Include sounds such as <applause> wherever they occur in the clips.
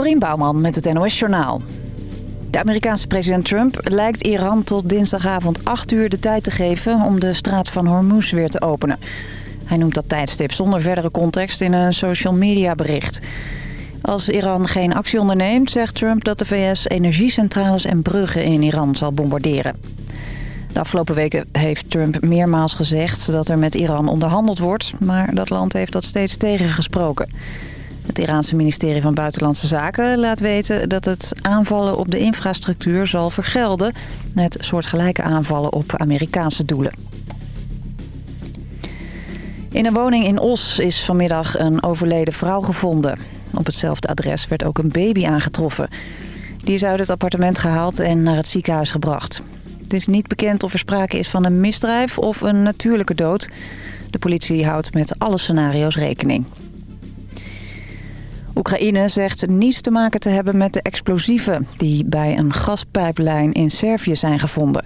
Dorien Bouwman met het NOS Journaal. De Amerikaanse president Trump lijkt Iran tot dinsdagavond 8 uur de tijd te geven... om de straat van Hormuz weer te openen. Hij noemt dat tijdstip zonder verdere context in een social media bericht. Als Iran geen actie onderneemt, zegt Trump dat de VS energiecentrales en bruggen in Iran zal bombarderen. De afgelopen weken heeft Trump meermaals gezegd dat er met Iran onderhandeld wordt... maar dat land heeft dat steeds tegengesproken. Het Iraanse ministerie van Buitenlandse Zaken laat weten dat het aanvallen op de infrastructuur zal vergelden... met soortgelijke aanvallen op Amerikaanse doelen. In een woning in Os is vanmiddag een overleden vrouw gevonden. Op hetzelfde adres werd ook een baby aangetroffen. Die is uit het appartement gehaald en naar het ziekenhuis gebracht. Het is niet bekend of er sprake is van een misdrijf of een natuurlijke dood. De politie houdt met alle scenario's rekening. Oekraïne zegt niets te maken te hebben met de explosieven... die bij een gaspijplijn in Servië zijn gevonden.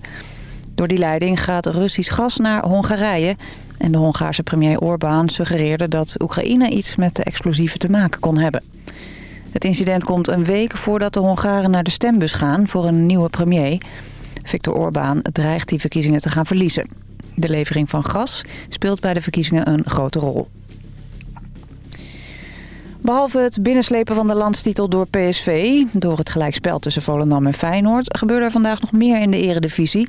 Door die leiding gaat Russisch gas naar Hongarije... en de Hongaarse premier Orbán suggereerde dat Oekraïne iets met de explosieven te maken kon hebben. Het incident komt een week voordat de Hongaren naar de stembus gaan voor een nieuwe premier. Viktor Orbán dreigt die verkiezingen te gaan verliezen. De levering van gas speelt bij de verkiezingen een grote rol. Behalve het binnenslepen van de landstitel door PSV... door het gelijkspel tussen Volendam en Feyenoord... gebeurde er vandaag nog meer in de eredivisie.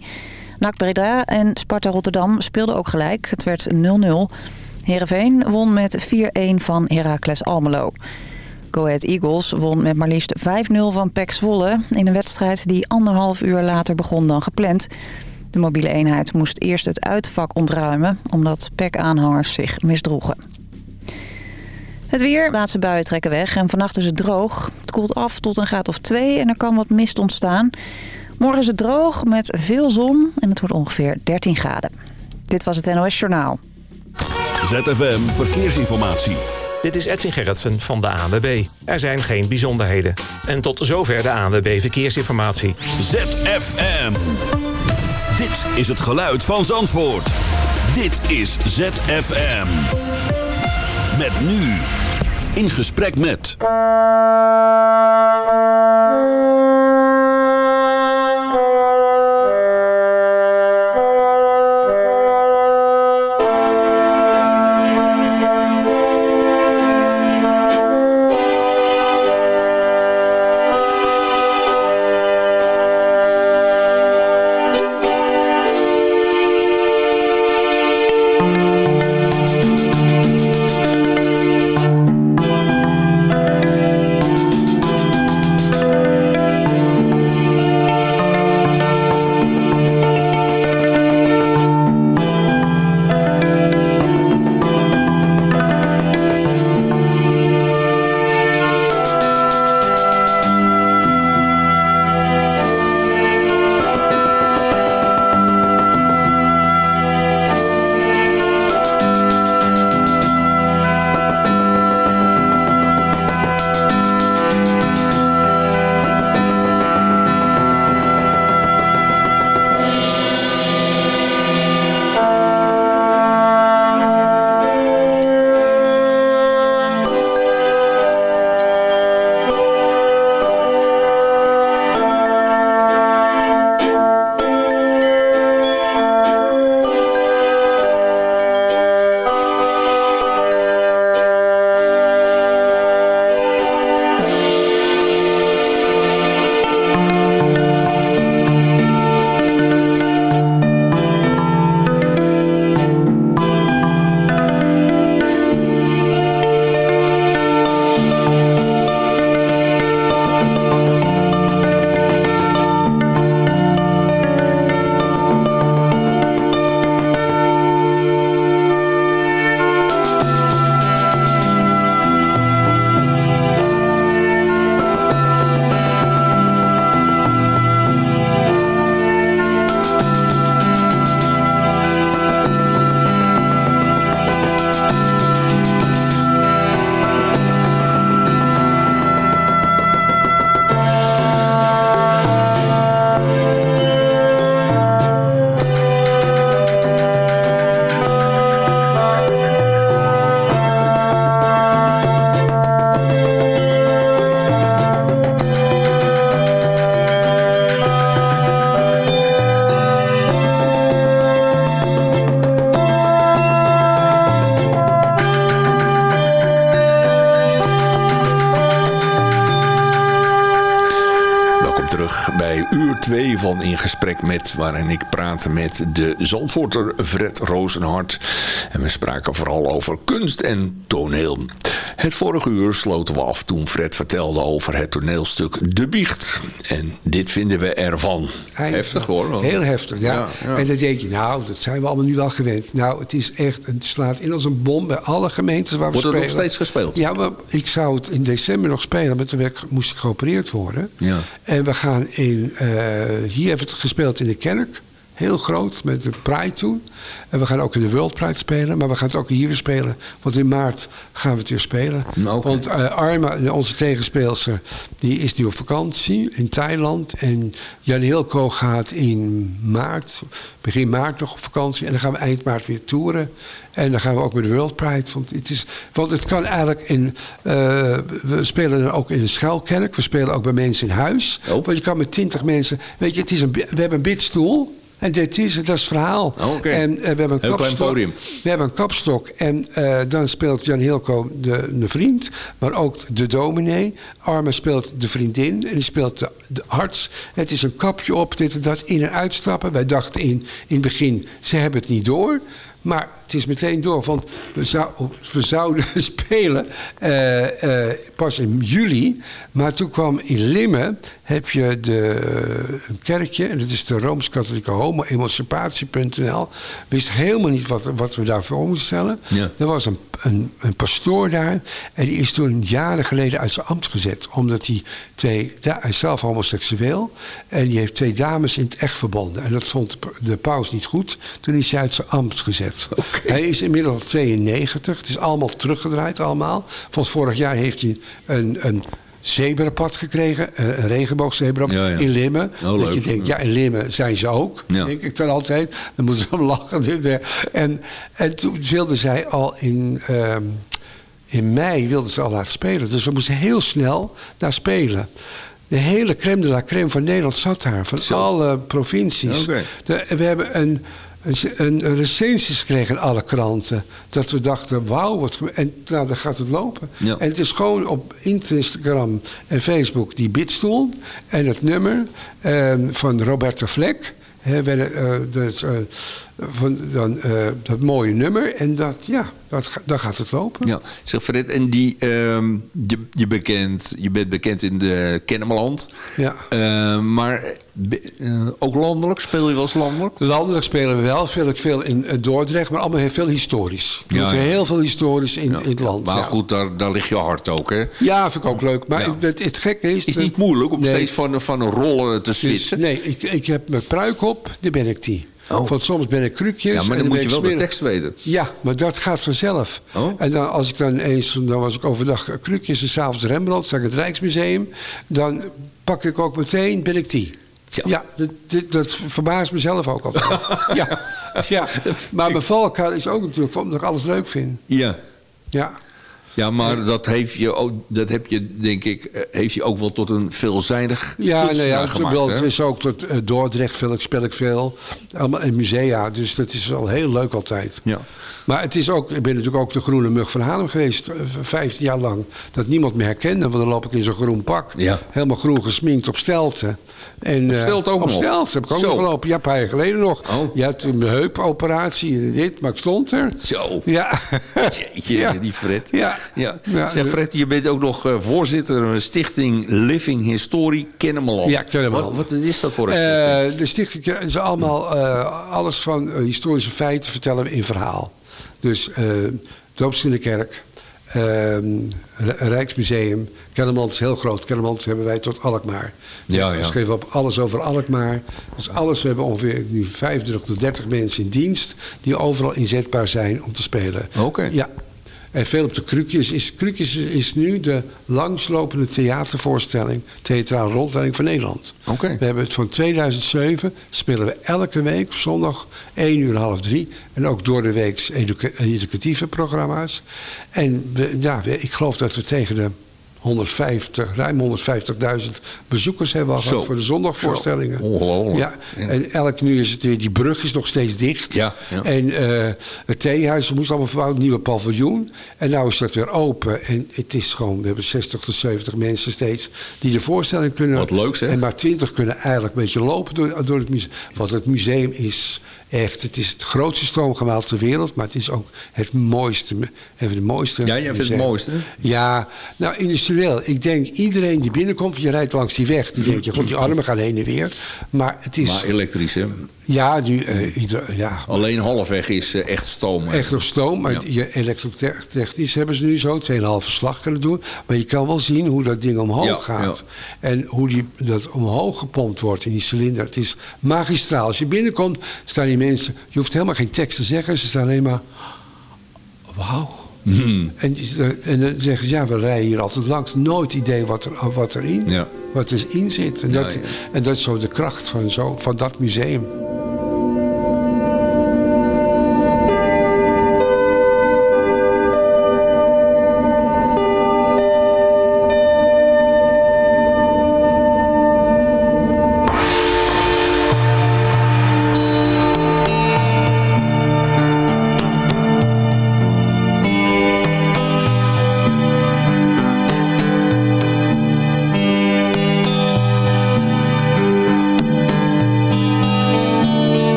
NAC Breda en Sparta Rotterdam speelden ook gelijk. Het werd 0-0. Heerenveen won met 4-1 van Heracles Almelo. Go Ahead Eagles won met maar liefst 5-0 van PEC Zwolle... in een wedstrijd die anderhalf uur later begon dan gepland. De mobiele eenheid moest eerst het uitvak ontruimen... omdat PEC-aanhangers zich misdroegen. Het weer, laatste buien trekken weg en vannacht is het droog. Het koelt af tot een graad of 2 en er kan wat mist ontstaan. Morgen is het droog met veel zon en het wordt ongeveer 13 graden. Dit was het NOS Journaal. ZFM Verkeersinformatie. Dit is Edwin Gerritsen van de ANWB. Er zijn geen bijzonderheden. En tot zover de ANWB Verkeersinformatie. ZFM. Dit is het geluid van Zandvoort. Dit is ZFM. Met nu. In gesprek met... Met... waarin ik praatte met de Zandvoorter Fred Rozenhart. En we spraken vooral over kunst en toneel. Het vorige uur sloten we af toen Fred vertelde over het toneelstuk De Biecht. En dit vinden we ervan. Heftig hoor. Heel heftig, ja. En dan denk je, nou, dat zijn we allemaal nu wel gewend. Nou, het is echt, het slaat in als een bom bij alle gemeentes waar we Wordt spelen. het nog steeds gespeeld? Ja, maar ik zou het in december nog spelen, maar toen werd, moest ik geopereerd worden. Ja. En we gaan in, eh, hier hebben we het gespeeld in de kerk. Heel groot, met de Pride toen. En we gaan ook in de World Pride spelen. Maar we gaan het ook hier weer spelen. Want in maart gaan we het weer spelen. Oké. Want eh, Arma, onze tegenspeelster, die is nu op vakantie in Thailand. En Jan gaat in maart, begin maart nog op vakantie. En dan gaan we eind maart weer toeren. En dan gaan we ook met de World Pride. Want het, is, want het kan eigenlijk in... eh, we spelen dan ook in een schuilkerk. We spelen ook bij mensen in huis. Oh. Want je kan met twintig mensen... Weet je, het is een, we hebben een bidstoel... En dit is dat is het verhaal. Oh, oké. En eh, we hebben een Heel klein kapstok. podium. We hebben een kapstok en eh, dan speelt Jan Hilco de, de vriend, maar ook de dominee. Arme speelt de vriendin en die speelt de, de arts. Het is een kapje op, dit en dat, in- en uitstappen. Wij dachten in, in het begin, ze hebben het niet door. Maar het is meteen door, want we, zou, we zouden <laughs> spelen eh, pas in juli. Maar toen kwam in Limmen, heb je de, een kerkje, en dat is de Rooms-Katholieke Homo-emancipatie.nl. Wist helemaal niet wat, wat we daarvoor moesten stellen. Ja. Er was een, een, een pastoor daar, en die is toen jaren geleden uit zijn ambt gezet. Omdat hij twee, hij is zelf homoseksueel, en die heeft twee dames in het echt verbonden. En dat vond de paus niet goed, toen is hij uit zijn ambt gezet. Hij is inmiddels 92, het is allemaal teruggedraaid allemaal. Van vorig jaar heeft hij een, een zebrapad gekregen, een een Ja, ja. in Limmen. Oh, dat je denkt, ja, in Limmen zijn ze ook, denk ik dan altijd. Dan moeten ze hem lachen. <laughs> En, en toen wilden zij al in, ehm, in mei wilden ze al laten spelen. Dus we moesten heel snel daar spelen. De hele crème de la crème van Nederland zat daar. Van Zo. alle provincies. De- we hebben een, een, recensies gekregen in alle kranten. Dat we dachten, wauw, wat En nou, dan gaat het lopen. Ja. En het is gewoon op Instagram en Facebook die bidstoel. En het nummer ehm, van Roberta Vlek. Hè, werden, eh, dus, van, dan, eh, dat mooie nummer. En dat, ja, dat, dan gaat het lopen. Ja, zeg Fred, en die, ehm, je, je, bekend, je bent bekend in de Kennemerland. Ja. Eh, maar eh, ook landelijk? Speel je wel eens landelijk? Landelijk spelen we wel, speel ik veel in eh, Dordrecht, maar allemaal heel veel historisch. We Ja, ja. heel veel historisch in, in het land. Maar goed, daar, daar ligt je hart ook, hè? Ja, vind ik ook leuk. Maar het, het gekke is... Is het niet moeilijk om Nee. steeds van, van een rollen te Dus, switchen? nee, ik, ik heb mijn pruik op, dan ben ik die. Oh. Want soms ben ik krukjes. ja, maar dan moet je wel de tekst weten. Ja, maar dat gaat vanzelf. Oh. En dan, als ik dan eens, dan was ik overdag krukjes en s'avonds Rembrandt, sta ik het Rijksmuseum. Dan pak ik ook meteen, ben ik die. Ja, dat, dat, dat verbaast mezelf ook altijd. <laughs> ja, ja, maar mijn valkuil is ook natuurlijk omdat ik alles leuk vind. Ja. Ja. Ja, maar dat, heeft je ook, dat heb je, denk ik, eh, heeft je ook wel tot een veelzijdig Ja, kunstenaar ja, het, gemaakt, wel, het is ook tot eh, Dordrecht veel, ik speel ik veel. Allemaal in musea, dus dat is wel heel leuk altijd. Ja. Maar het is ook, ik ben natuurlijk ook de groene mug van Haarlem geweest, eh, 15 jaar lang. Dat niemand me herkende, want dan loop ik in zo'n groen pak. Ja. Helemaal groen gesminkt op stelten. En, eh, Stelten ook nog? Heb ik ook Zo. nog gelopen. Ja, een paar jaar geleden nog. Oh. Je had een heupoperatie en dit, maar ik stond er. Zo. Ja. <laughs> Jeetje, Ja. die Fred. Ja. Ja. Ja, zeg Fred, je bent ook nog eh, voorzitter van de stichting Living History Kennemerland. Ja, Kennemerland. Wat, wat is dat voor een stichting? Eh, de stichting is allemaal, eh, alles van eh, historische feiten vertellen we in verhaal. Dus eh Doopstinnekerk, ehm, R- Rijksmuseum, Kennemerland is heel groot. Kennemerland hebben wij tot Alkmaar. Ja, We ja. schreven op alles over Alkmaar. Dus alles, we hebben ongeveer nu 25 tot 30 mensen in dienst... die overal inzetbaar zijn om te spelen. Oké. Ja. En veel op de Krukjes. Is, Krukjes is nu de langslopende theatervoorstelling... theatrale rondleiding van Nederland. Oké. We hebben het van 2007 spelen we elke week, zondag 1 uur half 3. En ook door de week educa- educatieve programma's. En we, ja, ik geloof dat we tegen de 150, ruim 150.000 bezoekers hebben we gehad voor de zondagvoorstellingen. Zo, ongelooflijk. Ja. Ja. En elk nu is het weer, die brug is nog steeds dicht. Ja, ja. En eh, het theehuis moest allemaal verbouwd, nieuwe paviljoen. En nou is dat weer open. En het is gewoon, we hebben 60 tot 70 mensen steeds die de voorstelling kunnen. Wat leuk, zeg. En maar 20 kunnen eigenlijk een beetje lopen door, door het museum. Want het museum is echt, het is het grootste stroomgeweld ter wereld. Maar het is ook het mooiste. Even de mooiste. Ja, jij vindt het mooiste? Ja, nou industrieel. Ik denk iedereen die binnenkomt, je rijdt langs die weg. Die <clears throat> denkt je, god, die armen gaan heen en weer. Maar het is, Maar elektrisch, hè? Ja, nu, eh, ieder, ja, Alleen halfweg is eh, echt stoom. Echt nog stoom, maar Ja. je elektrotechnisch hebben ze nu zo 2,5 slag kunnen doen. Maar je kan wel zien hoe dat ding omhoog Ja, gaat. En hoe die, dat omhoog gepompt wordt in die cilinder. Het is magistraal. Als je binnenkomt, staan die mensen... Je hoeft helemaal geen tekst te zeggen. Ze staan alleen maar... Wauw. Hmm. En, en dan zeggen ze, ja, we rijden hier altijd langs. Nooit idee wat, er, wat erin Ja. wat erin zit. En, Ja, dat, ja. en dat is zo de kracht van, zo, van dat museum.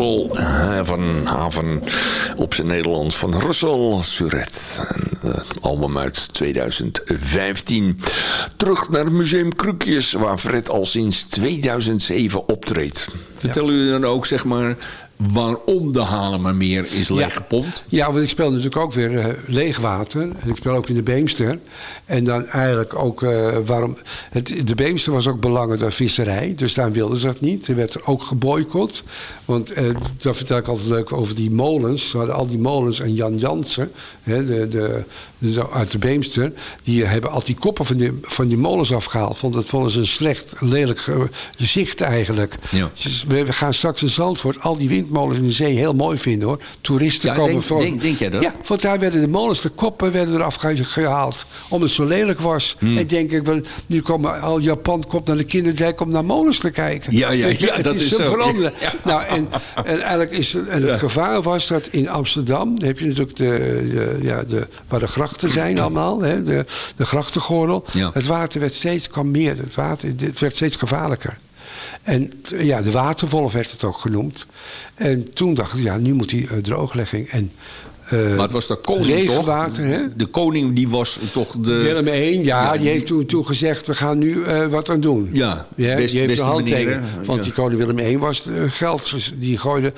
Virtual Haven, haven op zijn Nederlands van Russell Suret. Een album uit 2015. Terug naar Museum Krukjes, waar Fred al sinds 2007 optreedt. Vertel u dan ook, zeg maar, waarom de Halemermeer is leeggepompt? Ja, want ik speel natuurlijk ook weer uh, leegwater. En ik speel ook in de Beemster. En dan eigenlijk ook uh, waarom... Het, de Beemster was ook belangrijk door visserij. Dus daar wilden ze dat niet. Er werd er ook geboycott. Want uh, dat vertel ik altijd leuk over die molens. Ze hadden al die molens en Jan Jansen, hè, de, de, de, uit de Beemster... die hebben al die koppen van die, van die molens afgehaald. Want dat vonden ze een slecht, lelijk gezicht eigenlijk. Ja. Dus we, we gaan straks in Zandvoort al die windmolens in de zee heel mooi vinden hoor. Toeristen Ja, komen denk, voor. denk, denk jij dat? Ja, want daar werden de molens, de koppen werden eraf ge- gehaald. Omdat het zo lelijk was. Hmm. En denk ik, nu komen al Japan komt naar de kinderdijk om naar molens te kijken. Ja, ja, <laughs> ja, het dat is is zo. veranderen. Ja. Nou, en, en eigenlijk is het, en het gevaar was dat in Amsterdam, heb je natuurlijk de, de- ja, de, waar de grachten zijn allemaal, hè, de, de grachtengordel. Het water werd steeds, kwam meer, het, water, het werd steeds gevaarlijker. En ja, de waterwolf werd het ook genoemd. En toen dachten ze, ja, nu moet die eh, drooglegging en eh, Maar het was de koning toch? hè? De koning die was toch de... Willem I, ja, Ja, die heeft toen, toen gezegd, we gaan nu eh, wat aan doen. Ja, ja best- die heeft een handtekening. Want Ja. die koning Willem I was eh, geld, die gooide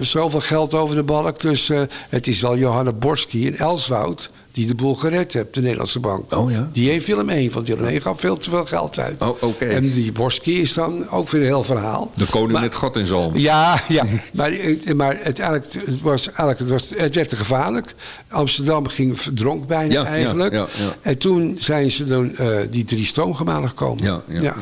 zoveel geld over de balk. Dus het is wel Johanna Borski in Elswoud die de boel gered heeft, de Nederlandse bank. Oh ja? Die heeft Willem I, want Willem I gaf veel te veel geld uit. Oh, oké. En die Borski is dan ook weer een heel verhaal. De koning Maar- met gat in zalm. ja, ja. maar, eh, maar uiteindelijk het was, eigenlijk, het, was, het werd te gevaarlijk. Amsterdam ging verdronk bijna Ja, eigenlijk. ja, ja. En toen zijn ze dan eh, die drie stoomgemalen gekomen. Ja, ja, ja, ja,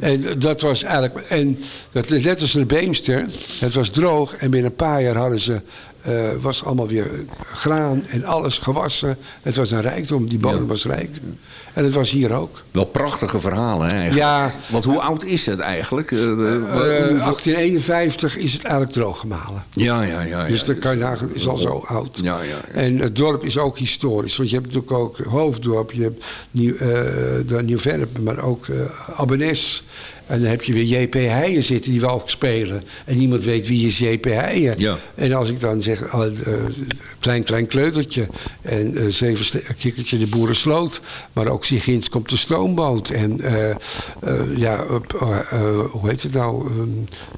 En dat was eigenlijk... En dat, net als de Beemster, het was droog. En binnen een paar jaar hadden ze... eh, was allemaal weer graan en alles gewassen. Het was een rijkdom, die bodem Ja. was rijk. En het was hier ook. Wel prachtige verhalen hè, eigenlijk. Ja. Want hoe oud is het eigenlijk? Eh, de- Eh, hoeveel- 1851 is het eigenlijk droog gemalen. ja, ja, ja. Dus ja, dat kan je is al zo oud. Ja, ja, ja. En het dorp is ook historisch. Want je hebt natuurlijk ook Hoofddorp, je hebt Nieuw, eh de Nieuw-Vennep, maar ook eh Abbenes. En dan heb je weer J.P. Heijen zitten die wel ook spelen. En niemand weet wie is J.P. Heijen. Ja. En als ik dan zeg, eh, eh, klein, klein kleutertje. En eh, zeven kikkertje de boerensloot. Maar ook Sigins komt de stoomboot. En ja, hoe heet het nou? Ehm,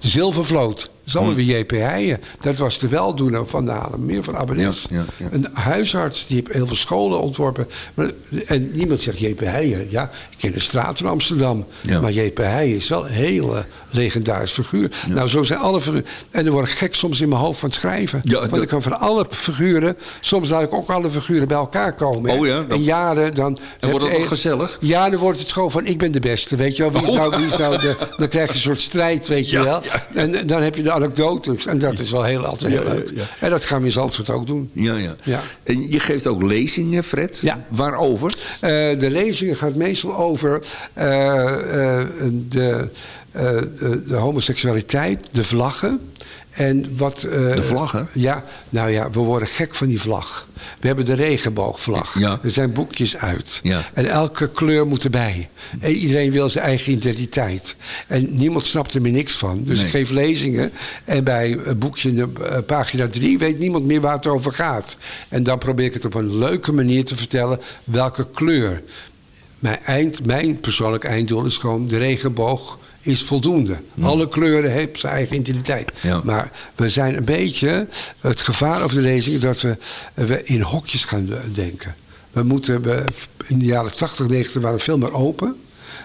de Zilvervloot. Is allemaal Hmm. weer J.P. Heijen. Dat was de weldoener van de Haarlemmeer, van Abbenes. Ja, ja, ja. Een huisarts, die heeft heel veel scholen ontworpen. Maar, en niemand zegt J.P. Heijen. Ja, ik ken de straat in Amsterdam. Maar J.P. Heijen is wel een hele legendarisch figuur. Nou, zo zijn alle figuren. En dan word ik gek soms in mijn hoofd van het schrijven. Ja, Want dat- ik kan van alle figuren... Soms laat ik ook alle figuren bij elkaar komen. Oh ja, dat- In jaren dan... En wordt het nog gezellig? Ja, dan wordt het gewoon van ik ben de beste. Weet je wel, wie is Oh. nou, wie is nou de, dan krijg je een soort strijd, weet je wel. En dan heb je de anekdotes. En dat is wel heel, altijd heel leuk. En dat gaan we in Zandvoort ook doen. Ja, ja. Ja. En je geeft ook lezingen, Fred? Ja. Waarover? Eh, de lezingen gaat meestal over eh, eh, de, de, de homoseksualiteit, de vlaggen. En wat, eh, De vlaggen? Ja, nou ja, we worden gek van die vlag. We hebben de regenboogvlag. Ja. Er zijn boekjes uit. Ja. En elke kleur moet erbij. En iedereen wil zijn eigen identiteit. En niemand snapt er meer niks van. Dus Nee. ik geef lezingen. En bij boekje, eh, pagina 3, weet niemand meer waar het over gaat. En dan probeer ik het op een leuke manier te vertellen welke kleur. Mijn, eind, mijn persoonlijk einddoel is gewoon de regenboog is voldoende. Alle kleuren hebben zijn eigen identiteit. Ja. Maar we zijn een beetje het gevaar over de lezingen dat we, we in hokjes gaan denken. We moeten, we, in de jaren 80, 90 waren we veel meer open.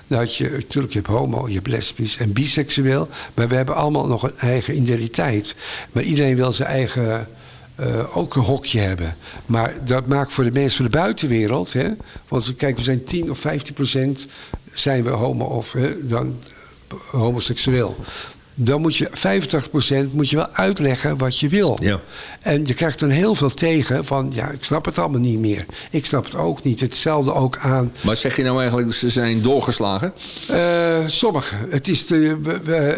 Dat je, natuurlijk, je hebt homo, je hebt lesbisch en biseksueel. Maar we hebben allemaal nog een eigen identiteit. Maar iedereen wil zijn eigen eh, ook een hokje hebben. Maar dat maakt voor de mensen van de buitenwereld. Hè, want kijk, we zijn 10 of 15 procent zijn we homo of hè, dan homoseksueel. Dan moet je 85 procent moet je wel uitleggen wat je wil. Ja. En je krijgt dan heel veel tegen van ja, ik snap het allemaal niet meer. Ik snap het ook niet. Hetzelfde ook aan Maar zeg je nou eigenlijk, ze zijn doorgeslagen? eh sommige. Het is, de,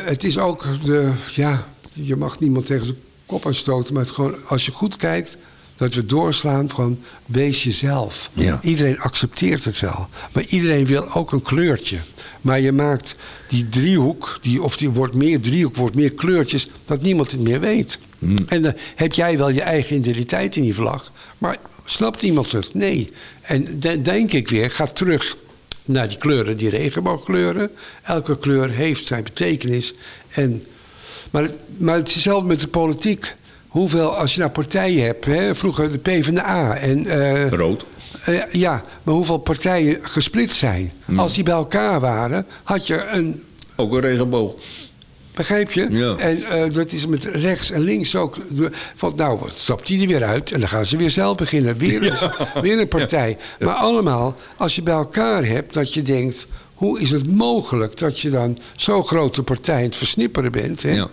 het is ook de. Ja, je mag niemand tegen zijn kop aanstoten. Maar het gewoon, als je goed kijkt, dat we doorslaan van wees jezelf. Ja. Iedereen accepteert het wel. Maar iedereen wil ook een kleurtje. Maar je maakt die driehoek, die, of die wordt meer driehoek, wordt meer kleurtjes, dat niemand het meer weet. En dan heb jij wel je eigen identiteit in die vlag. Maar snapt iemand het? Nee. En de- denk ik weer, ga terug naar die kleuren, die regenboogkleuren. Elke kleur heeft zijn betekenis. En, maar, het- maar het is hetzelfde met de politiek. Hoeveel, als je nou partijen hebt, hè, vroeger de PvdA en... eh, Rood. Eh, ja, maar hoeveel partijen gesplitst zijn. Als die bij elkaar waren, had je een... Ook een regenboog. Begrijp je? Ja. En eh, dat is met rechts en links ook. Van, nou, wat stapt die er weer uit? En dan gaan ze weer zelf beginnen. Weer een, weer een partij. Maar allemaal, als je bij elkaar hebt, dat je denkt... hoe is het mogelijk dat je dan zo'n grote partij aan het versnipperen bent? Hè?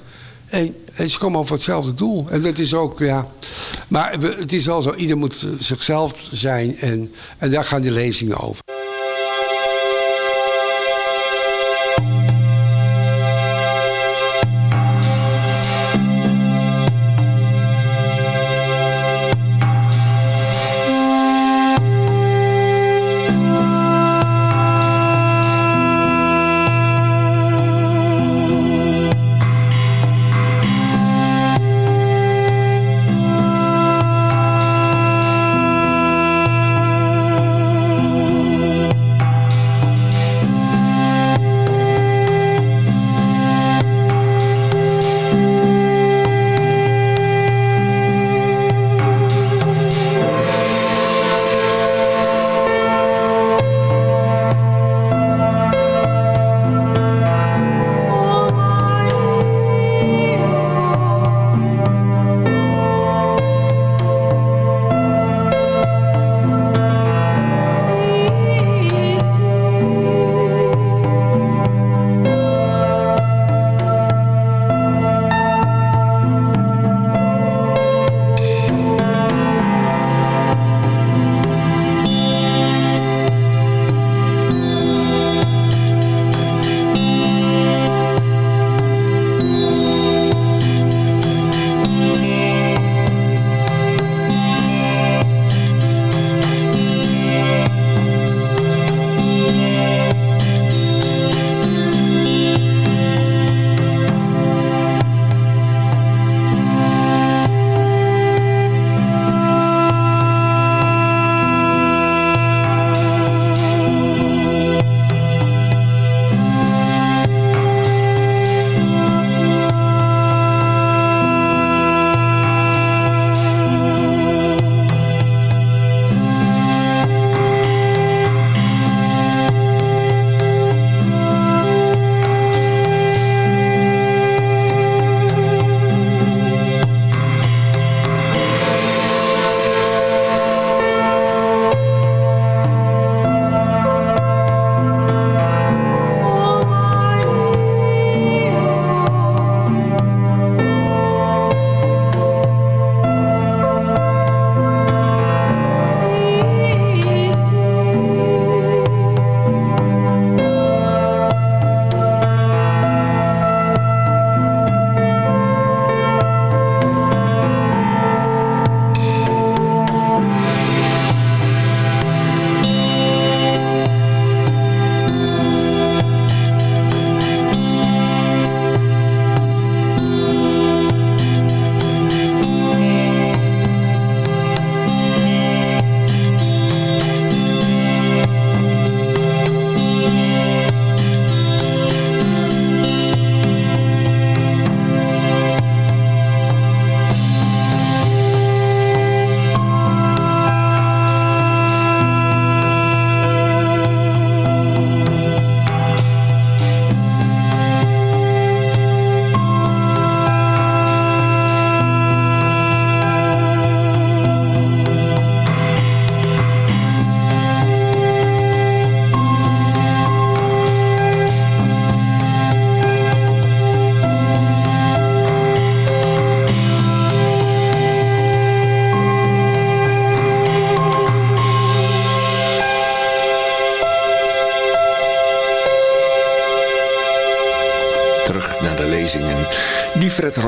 En, ze komen over hetzelfde doel. En dat is ook, ja... Maar het is wel zo, ieder moet zichzelf zijn. En, en daar gaan die lezingen over.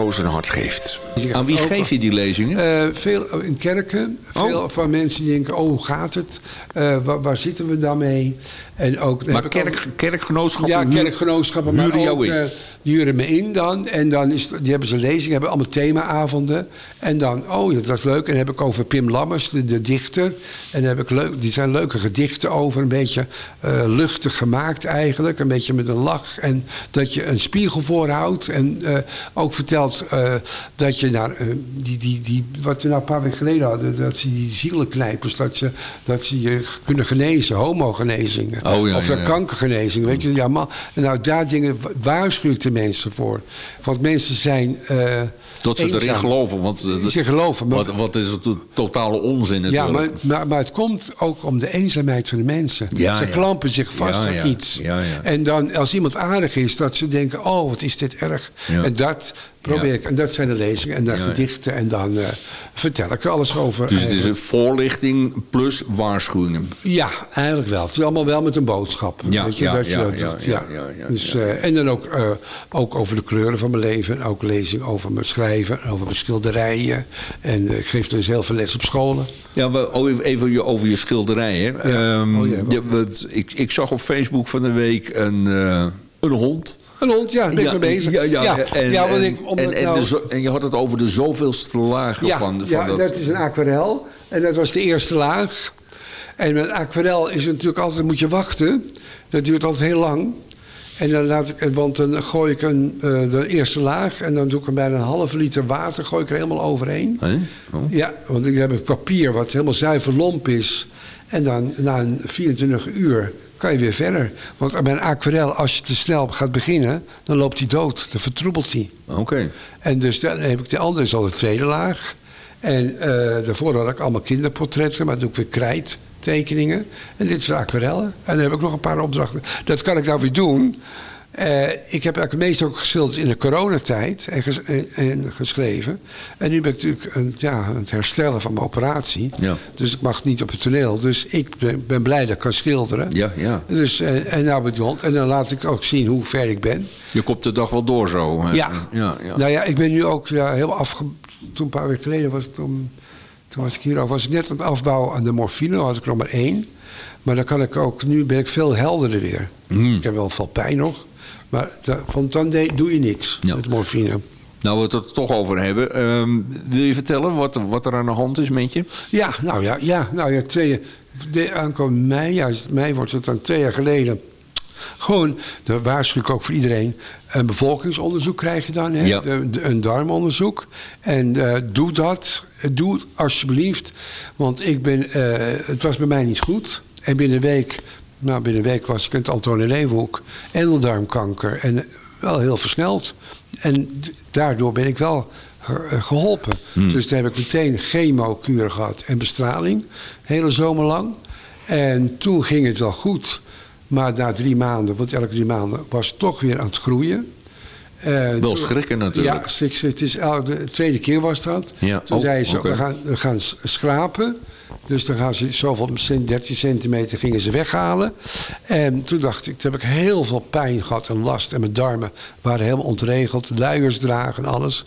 Rozenhart geeft. Aan wie geef je die lezingen? Eh, veel in kerken. Veel Oh. van mensen denken, oh, hoe gaat het? Eh, waar, waar zitten we dan mee? En ook, maar ook- kerk, kerkgenootschappen ja, huur- kerkgenootschappen, maar huren jou ook, in. eh, die huren me in dan. En dan is, die hebben ze lezingen, hebben allemaal themaavonden. En dan, oh, dat is leuk. En dan heb ik over Pim Lammers, de, de dichter. En dan heb ik leuk, die zijn leuke gedichten over. Een beetje eh, luchtig gemaakt eigenlijk. Een beetje met een lach. En dat je een spiegel voorhoudt. En eh, ook vertelt eh, dat je naar, eh, die, die, die, wat we nou een paar weken geleden hadden. Dat ze die zielenknijpers, dat ze, dat ze je kunnen genezen. Homogenezingen. Oh, ja, of ja, ja. kankergenezing. Weet je, ja, man. En nou, daar dingen waarschuw ik de mensen voor. Want mensen zijn. eh, Dat ze erin geloven. Want, eh, Ze geloven. Maar, wat, wat is het to- totale onzin ja, natuurlijk. maar, maar, maar het komt ook om de eenzaamheid van de mensen. Ja, ze ja. klampen zich vast Ja, aan ja. iets. Ja, ja. En dan, als iemand aardig is, dat ze denken: oh, wat is dit erg. Ja. En dat probeer ik. En dat zijn de lezingen en de gedichten. En dan eh, vertel ik er alles over. Dus het is een voorlichting plus waarschuwingen. Ja, eigenlijk wel. Het is allemaal wel met een boodschap. Ja, weet je, ja, dat je dat ja, doet. ja, dus, eh, en dan ook, eh, ook over de kleuren van mijn leven. En ook lezing over mijn schrijven, over mijn schilderijen. En ik geef dus heel veel les op scholen. Ja, we, oh, even- over je schilderijen. Ehm, Oh, ik, ik zag op Facebook van de week een, een hond. Een hond, ja, daar ben ik mee bezig. Ja, ja, en, ja, want en, ik, omdat en, en, nou- de en je had het over de zoveelste lagen ja, van, van ja, dat... dat is een aquarel. En dat was de eerste laag. En met aquarel is het natuurlijk altijd, moet je wachten. Dat duurt altijd heel lang. En dan laat ik, want dan gooi ik een, eh, de eerste laag en dan doe ik er bijna een halve liter water, gooi ik er helemaal overheen. Oh. Ja, want ik heb een papier wat helemaal zuiver lomp is. En dan na een 24 uur kan je weer verder. Want bij een aquarel, als je te snel gaat beginnen, dan loopt hij dood. Dan vertroebelt hij. Oké. En dus dan heb ik de andere is al de tweede laag. En eh, daarvoor had ik allemaal kinderportretten, maar dan doe ik weer krijttekeningen. En dit is aquarellen. En dan heb ik nog een paar opdrachten. Dat kan ik nou weer doen. Eh, ik heb eigenlijk meest ook geschilderd in de coronatijd en, ges- en, en geschreven. En nu ben ik natuurlijk een, ja, aan het herstellen van mijn operatie. Ja. Dus ik mag niet op het toneel. Dus ik ben, ben blij dat ik kan schilderen. Ja, ja. Dus, eh, en, nou hond. En dan laat ik ook zien hoe ver ik ben. Je komt de dag wel door zo. hè? Ja. ja, ja. Nou ja, ik ben nu ook ja, heel afge... Toen een paar weken geleden was ik toen, toen was ik hier was ik net aan het afbouwen aan de morfine. Dan had ik nog maar één. Maar dan kan ik ook, nu ben ik veel helderder weer. Hmm. Ik heb wel veel pijn nog. Maar da- want dan de- doe je niks Ja. met morfine. Nou, we het er toch over hebben. ehm, wil je vertellen wat, wat er aan de hand is met je? Ja, nou ja, ja, nou ja twee, de, aankomend mei, ja, mei wordt het dan twee jaar geleden. Gewoon, daar waarschuw ik ook voor iedereen. Een bevolkingsonderzoek krijg je dan, hè? Ja. De- de- een darmonderzoek. En eh, doe dat, doe het alsjeblieft. Want ik ben, eh, het was bij mij niet goed. En binnen een week, nou binnen een week was ik in het Antonie Leeuwenhoek. Endeldarmkanker. En wel heel versneld. En daardoor ben ik wel eh, geholpen. Dus toen heb ik meteen chemokuur gehad en bestraling. Hele zomer lang. En toen ging het wel goed. Maar na drie maanden, want elke drie maanden, was het toch weer aan het groeien. Eh, Wel schrikken natuurlijk. Ja, het is de tweede keer was dat. Ja. Toen Oh, zeiden ze, we, gaan, we gaan schrapen. Dus dan gaan ze zoveel, cent- 13 centimeter gingen ze weghalen. En toen dacht ik, toen heb ik heel veel pijn gehad en last. En mijn darmen waren helemaal ontregeld. Luiers dragen en alles.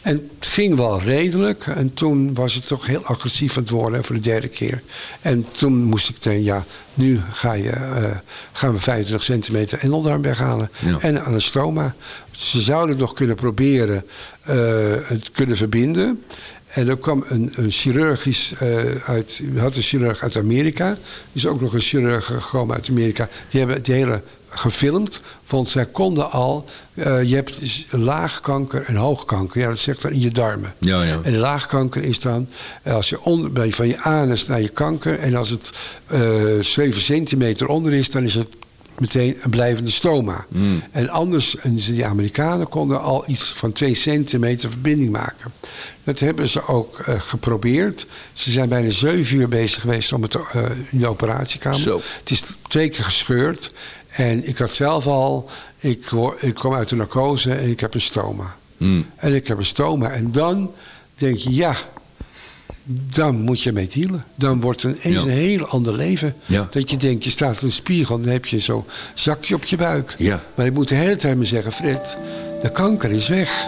En het ging wel redelijk. En toen was het toch heel agressief aan het worden voor de derde keer. En toen moest ik denken, ja, nu ga je, eh, gaan we 25 centimeter endeldarm weghalen. Ja. En aan een stroma. Ze zouden nog kunnen proberen eh, het kunnen verbinden. En er kwam een, een chirurgisch eh, uit, we hadden een chirurg uit Amerika. Er is ook nog een chirurg gekomen uit Amerika. Die hebben die hele gefilmd. Want zij konden al, eh, je hebt dus laagkanker en hoogkanker. Ja, dat zegt dan in je darmen. Ja, ja. En laagkanker is dan eh, als je onder, bij- van je anus naar je kanker. En als het eh 7 centimeter onder is, dan is het meteen een blijvende stoma. Mm. En anders, en die Amerikanen konden al iets van 2 centimeter verbinding maken. Dat hebben ze ook eh, geprobeerd. Ze zijn bijna zeven uur bezig geweest om het eh, in de operatiekamer. Zo. Het is twee keer gescheurd. En ik had zelf al, ik, ik kwam uit de narcose en ik heb een stoma. Hmm. En ik heb een stoma. En dan denk je, ja, dan moet je mee dealen. Dan wordt het ineens Ja. een heel ander leven. Ja. Dat je denkt, je staat in een spiegel en dan heb je zo'n zakje op je buik. Ja. Maar ik moet de hele tijd me zeggen, Fred, de kanker is weg.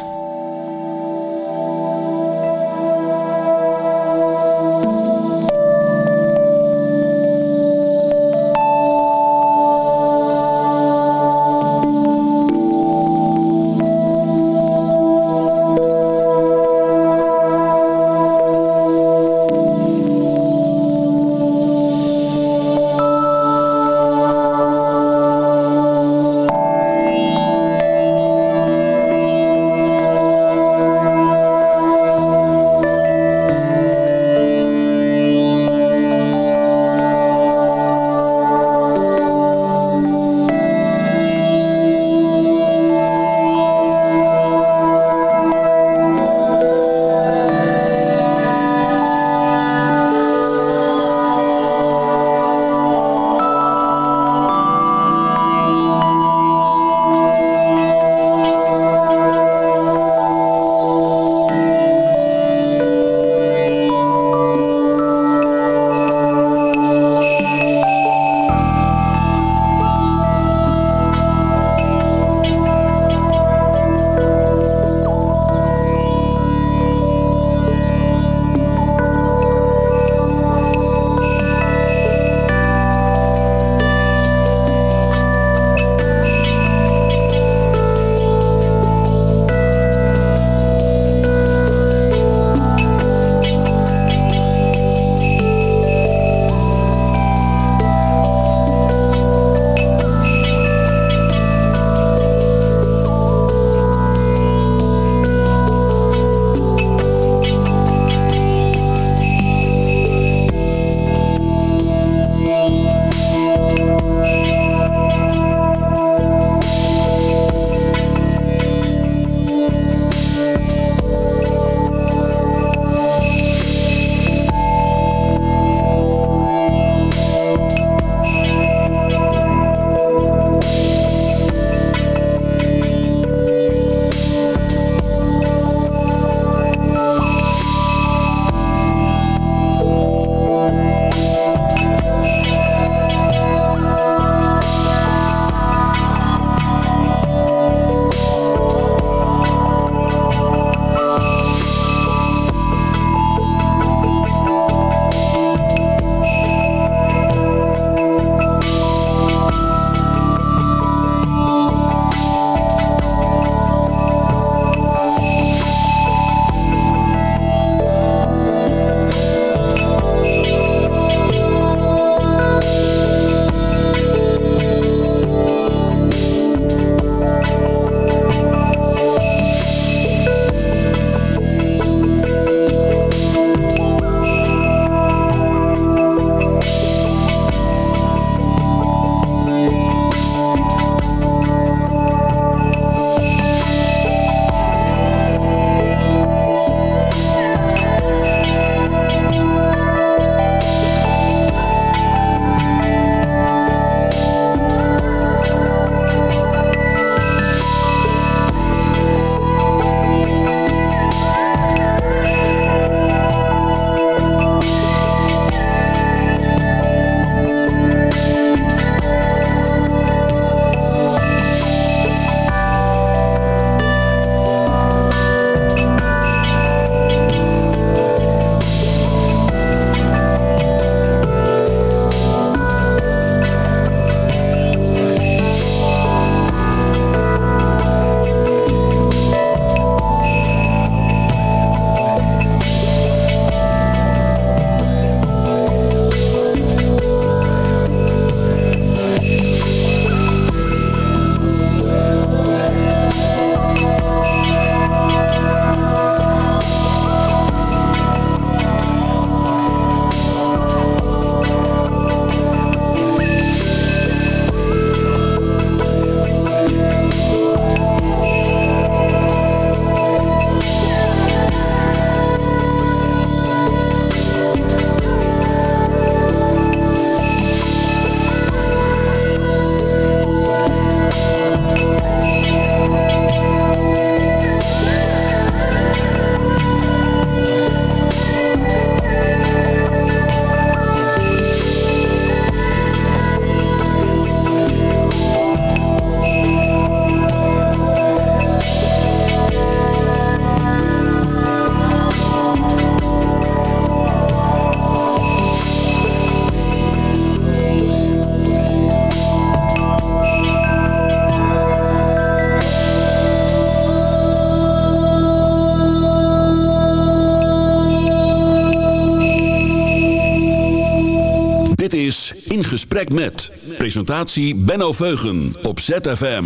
Gesprek Met. Presentatie Benno Veugen op ZFM.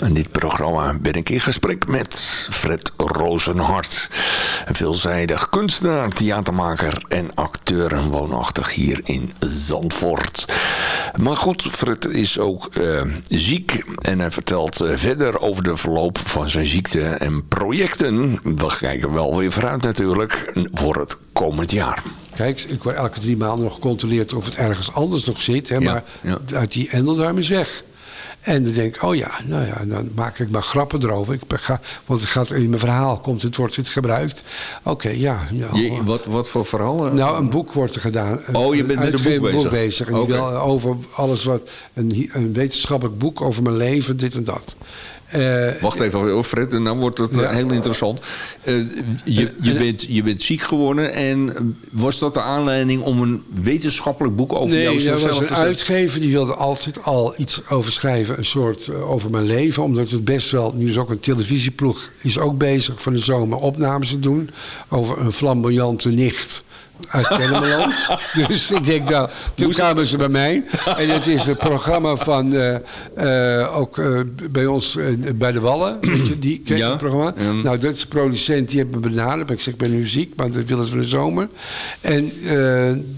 In dit programma ben ik in gesprek met Fred Rozenhart. Een veelzijdig kunstenaar, theatermaker en acteur woonachtig hier in Zandvoort. Maar goed, Fred is ook uh, ziek en hij vertelt uh, verder over de verloop van zijn ziekte en projecten. We kijken wel weer vooruit natuurlijk voor het komend jaar. Kijk, ik word elke drie maanden nog gecontroleerd of het ergens anders nog zit. Hè, Ja, maar ja. uit die endeldarm is weg. En dan denk ik, oh ja, nou ja, dan maak ik maar grappen erover. Ik ga, want het gaat in mijn verhaal, komt het, wordt het gebruikt. Oké, ja. Je, wat, wat voor verhaal? eh? nou, een boek wordt er gedaan. Oh, je bent met een boek bezig. En over alles wat, een, een wetenschappelijk boek over mijn leven, dit en dat. Eh, Wacht even, hoor, Fred, en dan wordt het eh, Ja. heel interessant. Eh, je, je, En- bent, je bent ziek geworden en eh, was dat de aanleiding om een wetenschappelijk boek over Nee, jou zelf een te schrijven? uitgever die wilde altijd al iets over schrijven. Een soort eh, over mijn leven. Omdat het best wel... Nu is ook een televisieploeg is ook bezig van de zomer opnames te doen. Over een flamboyante nicht uit Kennemerland. <laughs> dus ik denk, nou, toen kwamen ze bij mij. En het is het programma van... eh, eh, ook eh, bij ons bij de Wallen. <clears throat> Je, die ken Ja, het programma. ja. Nou, dat is de producent, die heeft me benaderd. Ik zeg, ik ben nu ziek, maar dat willen ze van de zomer. En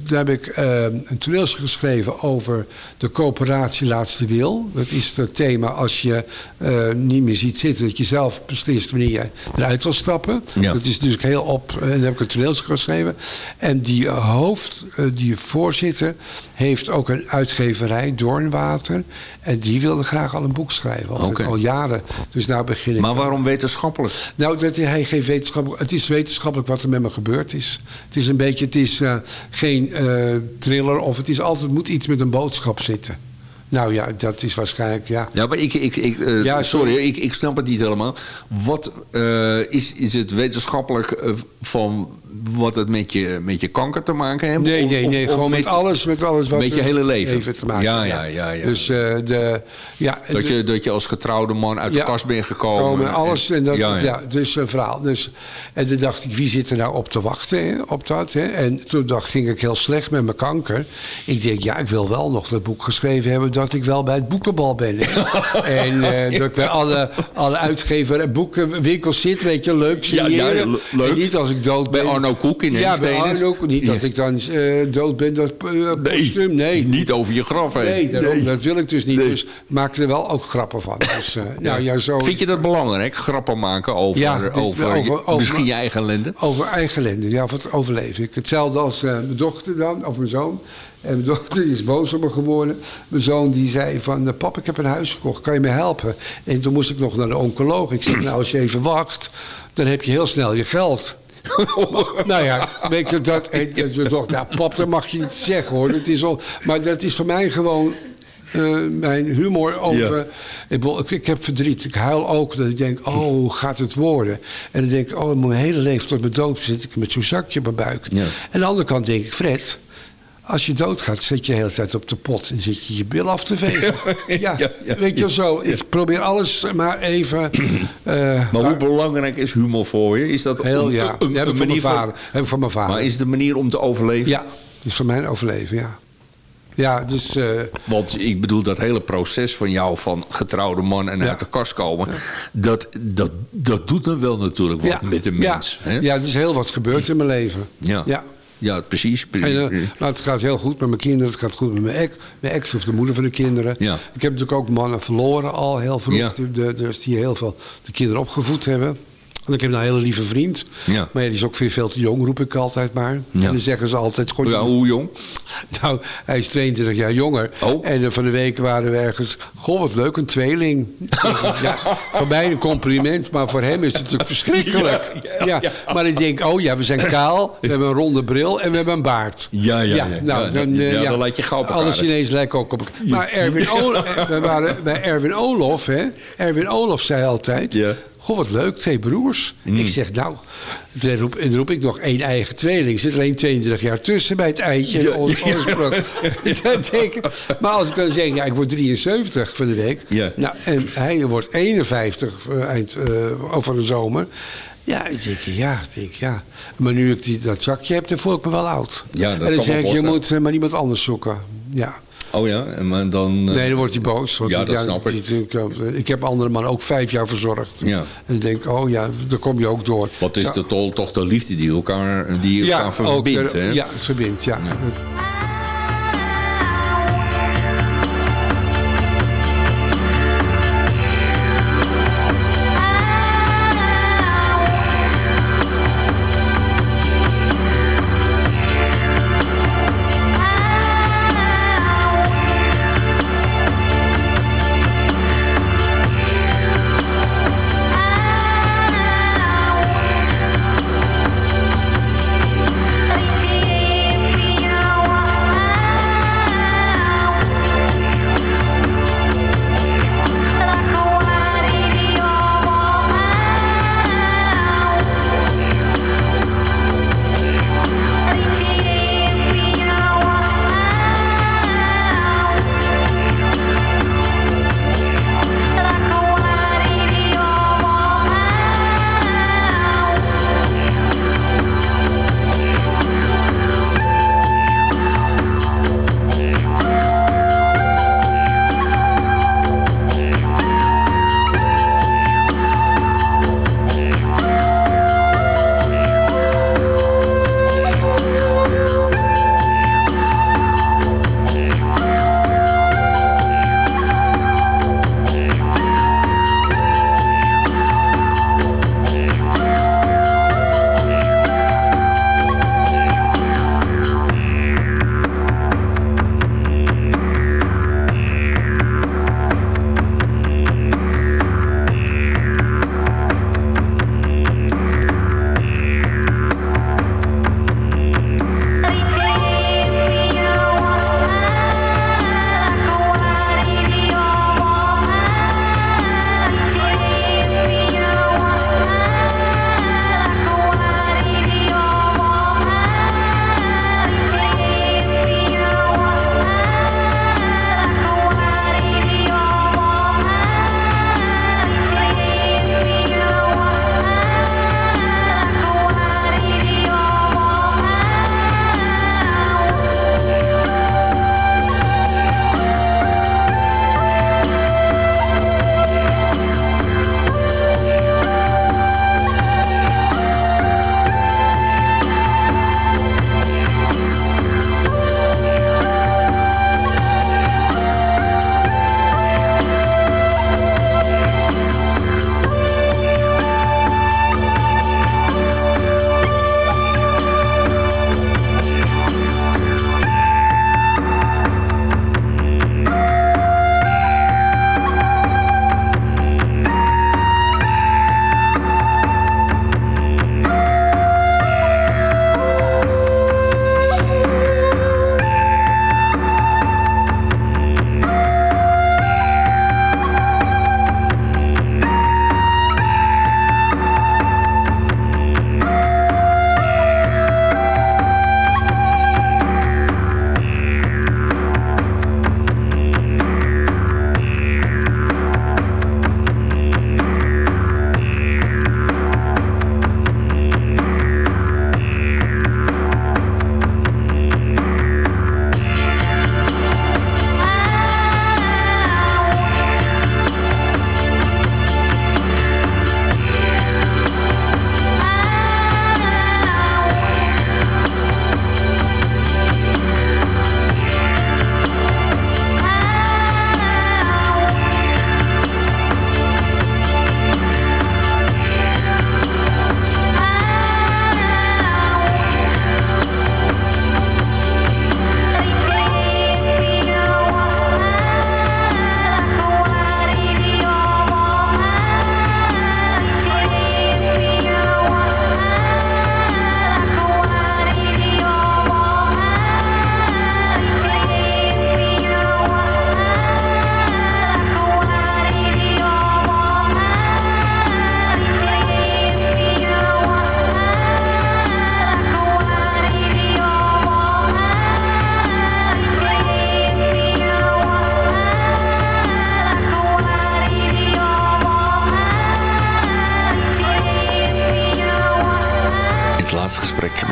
daar heb ik een toneelstuk geschreven over de coöperatie Laatste Wil. Dat is het thema als je niet meer ziet zitten, dat je zelf beslist wanneer je eruit wil stappen. Ja. Dat is dus heel op, en daar heb ik een toneelstuk geschreven. En die eh, hoofd, eh, die voorzitter, heeft ook een uitgeverij, Doornwater. En die wilde graag al een boek schrijven, al, al jaren. Dus nou begin ik Maar waarom wetenschappelijk? nou, dat, hij geeft wetenschappelijk. Het is wetenschappelijk wat er met me gebeurd is. Het is een beetje, het is eh, geen eh, thriller of het is altijd moet iets met een boodschap zitten. Nou ja, dat is waarschijnlijk ja. Ja, maar ik, ik, ik, Ja, sorry, ik, ik snap het niet helemaal. Wat is, is het wetenschappelijk van wat het met je, met je kanker te maken heeft? Nee, nee, nee, of gewoon met, alles, met alles wat met je hele leven. te maken Ja, ja, ja, ja. Dus eh, de, ja, Dat de- je, dat je als getrouwde man uit de kast bent gekomen. komen, alles. En dat, ja, ja, ja. dus een verhaal. Dus, en toen dacht ik, wie zit er nou op te wachten hè, op dat? Hè? En toen dacht, ging ik heel slecht met mijn kanker. Ik denk, ja, ik wil wel nog dat boek geschreven hebben... dat ik wel bij het boekenbal ben. <laughs> En eh, dat ik bij alle, alle uitgever en boekenwinkels zit, weet je, leuk Ja, signeren. leuk. En niet als ik dood ben. Arno Koek in Ja, Heemstede. Arno. Niet dat Ja. ik dan eh, dood ben, dat uh, postuum. Nee, Niet over je graf heen. Nee, daarom, dat wil ik dus niet. Nee. Dus maak er wel ook grappen van. Dus, eh, nou, ja, zo, Vind je dat belangrijk, grappen maken over, Ja, over, over- over- misschien je eigen ellende? Over eigen ellende, ja, het overleef ik. Hetzelfde als eh, mijn dochter dan, of mijn zoon. En mijn dochter is boos op me geworden. Mijn zoon die zei van, eh, pap, ik heb een huis gekocht, kan je me helpen? En toen moest ik nog naar de oncoloog. Ik zeg, nou, als je even wacht, dan heb je heel snel je geld. <laughs> nou ja, weet je dat? Dacht ik, nou, pap, dat mag je niet zeggen hoor. Dat is al, maar dat is voor mij gewoon eh, mijn humor over. Ik, ik, ik heb verdriet. Ik huil ook. Dat ik denk, oh, hoe gaat het worden? En dan denk ik, oh, mijn hele leven tot mijn dood zit ik met zo'n zakje op mijn buik. Ja. En aan de andere kant denk ik, Fred. Als je doodgaat, zit je de hele tijd op de pot en zit je je bil af te vegen. <laughs> Ja, Ja, ja, weet je wel zo. Ik probeer alles maar even. <clears throat> eh, Maar hoe belangrijk is humor voor je? Is dat heel een, ja. een, Dat heb een ik van mijn manier vader. van, Heb ik van mijn vader. maar is het de manier om te overleven? Ja, is voor mijn overleven, ja. Ja, dus. eh, Want ik bedoel, dat hele proces van jou van getrouwde man en Ja. uit de kast komen... Dat, dat, dat doet dan wel natuurlijk wat ja, met een mens. Ja, hè? ja, er is heel wat gebeurd in mijn leven. Ja. ja. Ja, precies. precies. En, eh, nou, het gaat heel goed met mijn kinderen. Het gaat goed met mijn ex. Mijn ex of de moeder van de kinderen. Ja. Ik heb natuurlijk ook mannen verloren al heel vroeg. Ja. Dus die heel veel de kinderen opgevoed hebben. En ik heb een hele lieve vriend. Ja. Maar ja, die is ook weer veel te jong, roep ik altijd maar. Ja. En dan zeggen ze altijd... Goh, ja, hoe jong? <laughs> Nou, hij is 22 jaar jonger. Oh. En eh, van de week waren we ergens... Goh, wat leuk, een tweeling. <laughs> ja, voor mij een compliment, maar voor hem is het natuurlijk <laughs> verschrikkelijk. Ja. Maar ik denk, oh ja, we zijn kaal, we hebben een ronde bril en we hebben een baard. Ja, ja, ja. nou, dan, eh, ja, dan laat je gauw op elkaar, Alle? Chinezen lijken ook op elkaar. Maar Erwin Ol- eh, we waren bij Erwin Olof, hè. Erwin Olof zei altijd... Goh, wat leuk, twee broers. Ik zeg, nou, dan roep, dan roep ik nog één eigen tweeling. Zit er alleen 22 jaar tussen bij het eitje en oors- oorsprong. <laughs> Maar als ik dan zeg, ja, ik word 73 van de week. Ja. Nou, en hij wordt 51 eh, eind, eh, over de zomer. Ja, ik denk, ja, denk, ja. Maar nu ik die, dat zakje heb, dan voel ik me wel oud. Ja, dat en dan zeg ik, je moet eh, maar iemand anders zoeken. Ja. Oh ja, en maar dan... eh, Nee, dan wordt hij boos. Want Ja, dat snap ik. ik heb andere man ook vijf jaar verzorgd. Ja. En ik denk, oh ja, daar kom je ook door. Wat is Ja. de tol, toch de liefde die elkaar, die elkaar verbindt, eh, hè? Ja, verbindt, ja. Piano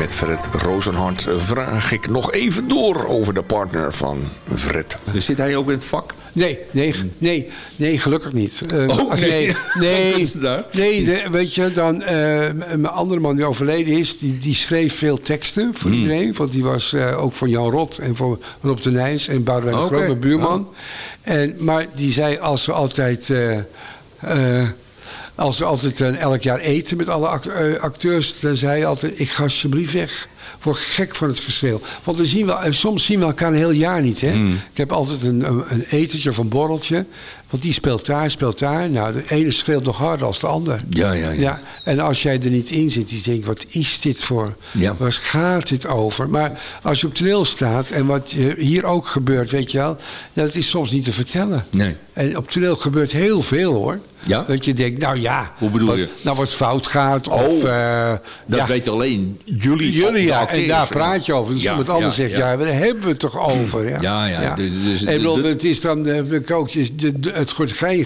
met Fred Rozenhart vraag ik nog even door over de partner van Fred. Dus zit hij ook in het vak? Nee, nee, nee, nee, gelukkig niet. Uh, oh, nee. <laughs> Nee, nee, nee weet je, dan, uh, mijn andere man die overleden is, die, die schreef veel teksten voor hmm. iedereen. Want die was uh, ook voor Jan Rot en voor Rob de Nijs en Boudewijn de okay. mijn buurman. Oh. En, maar die zei, als we altijd... als we altijd elk jaar eten met alle acteurs, dan zei hij altijd: Ik ga alsjeblieft weg word gek van het geschreeuw. Want we zien wel, soms zien we elkaar een heel jaar niet. Hè? Hmm. Ik heb altijd een, een, een etentje of een borreltje. Want die speelt daar, speelt daar. Nou, de ene schreeuwt nog harder als de ander. Ja, ja, ja. ja en als jij er niet in zit, die denkt, wat is dit voor? Ja. Waar gaat dit over? Maar als je op toneel staat en wat hier ook gebeurt, weet je wel. dat is soms niet te vertellen. Nee. En op toneel gebeurt heel veel hoor. Ja? Dat je denkt, nou ja. Hoe bedoel je? Nou, wat fout gaat. Oh, of, uh, dat ja. weet alleen jullie. Jullie, ja. En daar praat je over. Dus ja, iemand anders zegt, ja, daar hebben we het toch over. Ja, ja. ja. Dus, dus, en bedoel, het is dan, de coach, de, de, het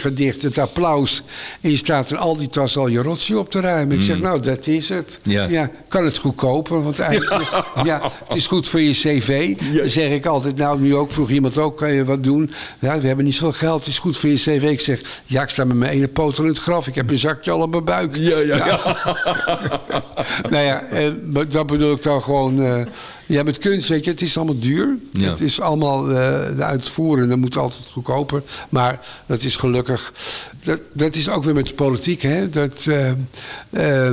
gedicht, het applaus. En je staat er al die tas al je rotje op te ruimen. Ik zeg, mm. nou, dat is het. Ja. kan het goed kopen? Want eigenlijk, <laughs> ja, het is goed voor je cv. Dan zeg ik altijd, nou, nu ook, vroeg iemand ook, kan je wat doen? Ja, we hebben niet zoveel geld, het is goed voor je cv. Ik zeg, ja, ik sta met mijn ene poot in het graf. Ik heb een zakje al op mijn buik. Ja, ja, ja. <laughs> nou ja, en, dat bedoel ik dan gewoon... Uh, ja, met kunst, weet je, het is allemaal duur. Het is allemaal, uh, de uitvoerende moet altijd goedkoper. Maar dat is gelukkig... Dat, dat is ook weer met de politiek, hè. Dat, uh,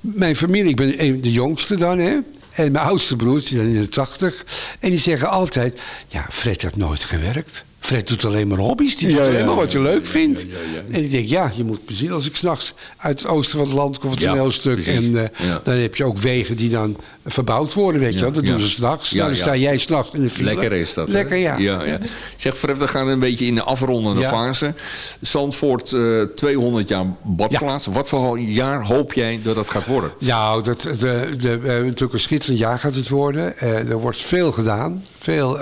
mijn familie, ik ben de jongste dan, hè. En mijn oudste broer, die is in de tachtig. En die zeggen altijd, ja, Fred heeft nooit gewerkt. Fred doet alleen maar hobby's. Die doet alleen maar wat je leuk vindt. En ik denk, ja, je moet plezier. Als ik s'nachts uit het oosten van het land kom, een toneelstuk. en uh, dan heb je ook wegen die dan verbouwd worden, weet je wel. Dat doen ze s'nachts. Ja, dan sta jij s'nachts in de file. Lekker is dat. Lekker, ja. ja, Zeg, Fred, we gaan een beetje in de afrondende fase. Zandvoort, uh, eh, 200 jaar badplaats. Wat voor jaar hoop jij dat dat gaat worden? Nou, dat, de, de, natuurlijk een schitterend jaar gaat het worden. Uh, er wordt veel gedaan. Veel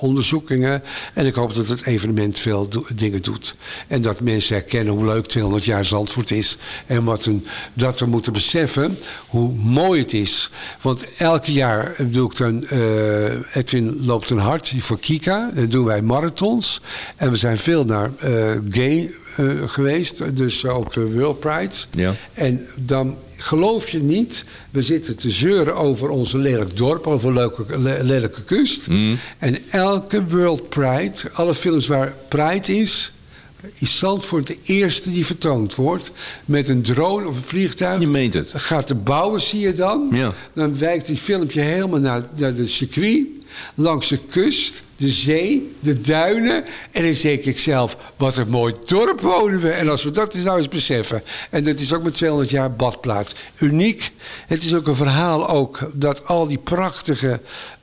onderzoekingen. En ik hoop dat dat het evenement veel dingen doet. En dat mensen herkennen hoe leuk 200 jaar Zandvoort is. En wat een, dat we moeten beseffen hoe mooi het is. Want elk jaar doe ik dan... Uh, Edwin loopt een hart voor Kika. Dan doen wij marathons. En we zijn veel naar uh, gay uh, geweest. Dus ook de World Pride. Ja. En dan geloof je niet, we zitten te zeuren over onze lelijk dorp, over leuke, lelijke kust. Mm. En elke World Pride, alle films waar Pride is, is Zandvoort de eerste die vertoond wordt. Met een drone of een vliegtuig. Je meent het. Gaat de bouwen, zie je dan. Ja. Dan wijkt die filmpje helemaal naar, naar de circuit. Langs de kust de zee, de duinen. En dan zeg ik zelf, wat een mooi dorp wonen we. En als we dat nou eens beseffen. En dat is ook met 200 jaar badplaats. Uniek. Het is ook een verhaal ook dat al die prachtige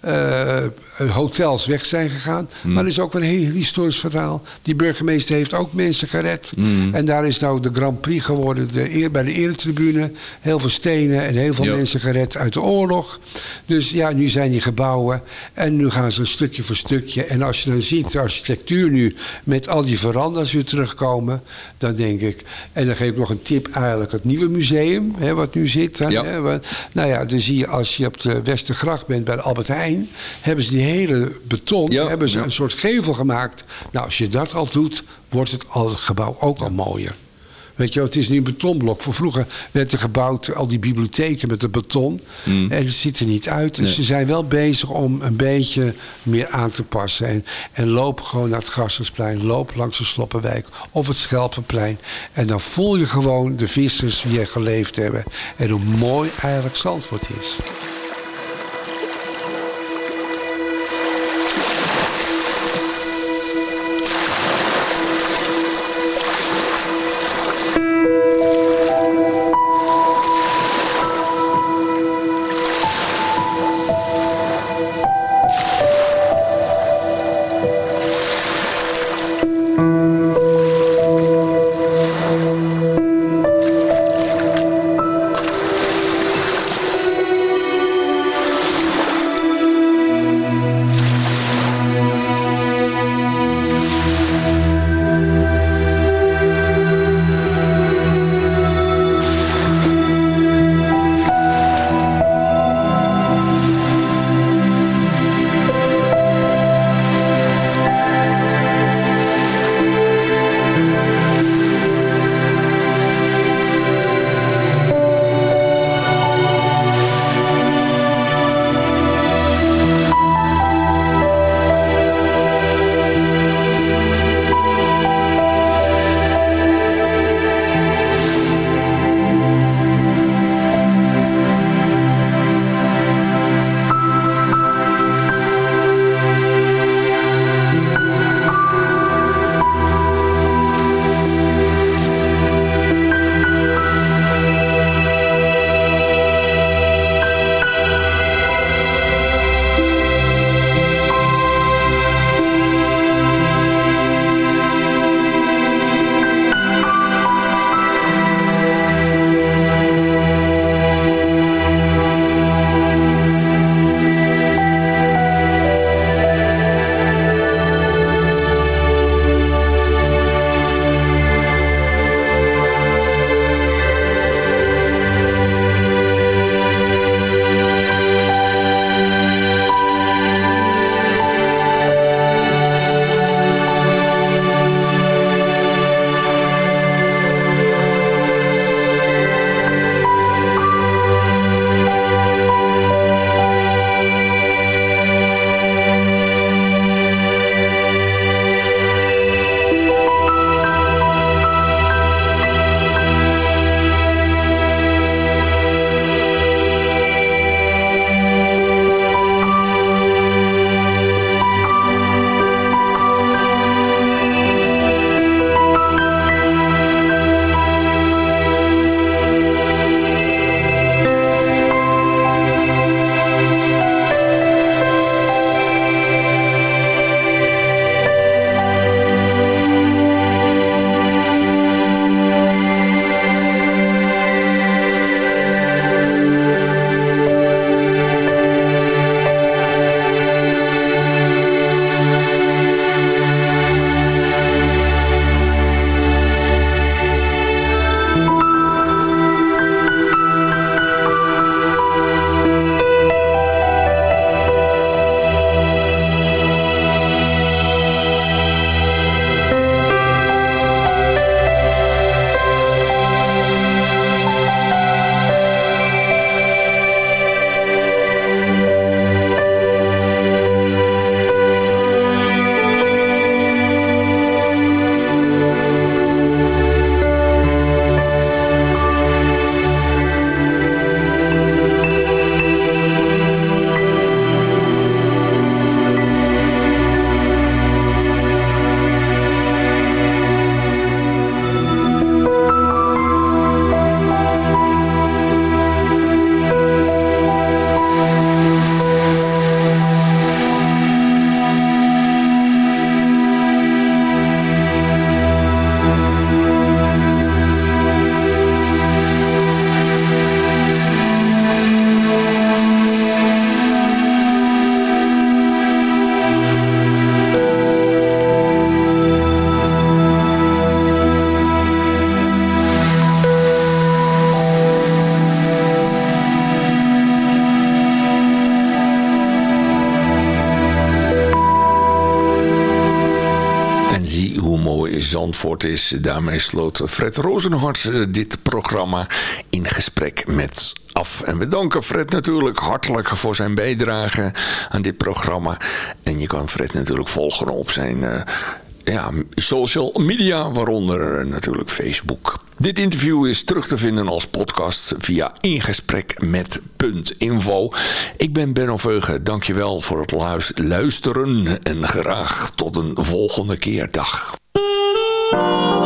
uh, hotels weg zijn gegaan. Mm. Maar er is ook een heel historisch verhaal. Die burgemeester heeft ook mensen gered. Mm. En daar is nou de Grand Prix geworden de eer, bij de eretribune. Heel veel stenen en heel veel mensen gered uit de oorlog. Dus ja, nu zijn die gebouwen. En nu gaan ze stukje voor stukje. En als je dan ziet de architectuur nu met al die veranda's weer terugkomen. Dan denk ik, en dan geef ik nog een tip eigenlijk. Het nieuwe museum, hè, wat nu zit. Dan, hè, nou ja, dan zie je als je op de Westergracht bent bij de Albert Heijn hebben ze die hele beton, hebben ze een soort gevel gemaakt. Nou, als je dat al doet, wordt het, al, het gebouw ook al mooier. Weet je, het is nu een betonblok. Voor vroeger werd er gebouwd, al die bibliotheken met de beton. Mm. En het ziet er niet uit. Dus ze zijn wel bezig om een beetje meer aan te passen. En, en loop gewoon naar het Gassersplein. Loop langs de Sloppenwijk of het Schelpenplein. En dan voel je gewoon de vissers die er geleefd hebben. En hoe mooi eigenlijk Zandvoort is. Daarmee sloot Fred Rozenhart eh, dit programma in gesprek met af. En we danken Fred natuurlijk hartelijk voor zijn bijdrage aan dit programma. En je kan Fred natuurlijk volgen op zijn uh, ja, social media, waaronder natuurlijk Facebook. Dit interview is terug te vinden als podcast via ingesprek met .info. Ik ben Benno Veugen, dankjewel voor het luisteren en graag tot een volgende keer. Dag. you.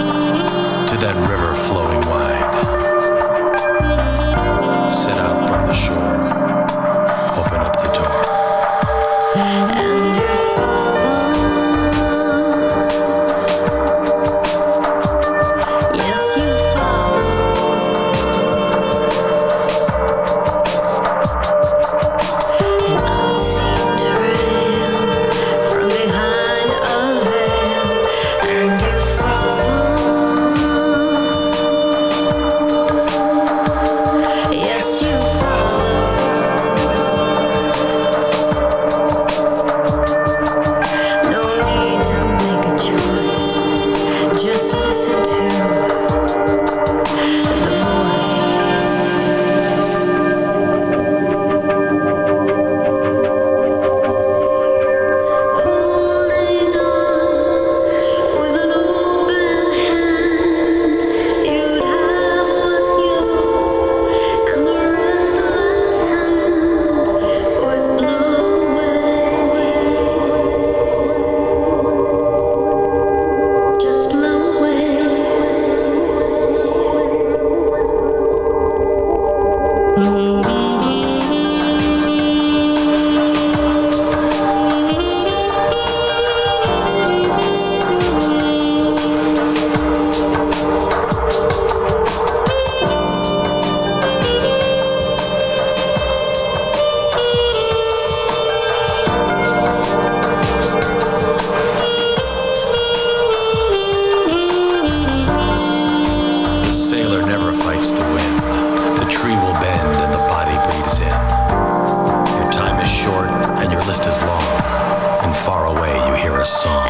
to that river flowing wide. Sit out song.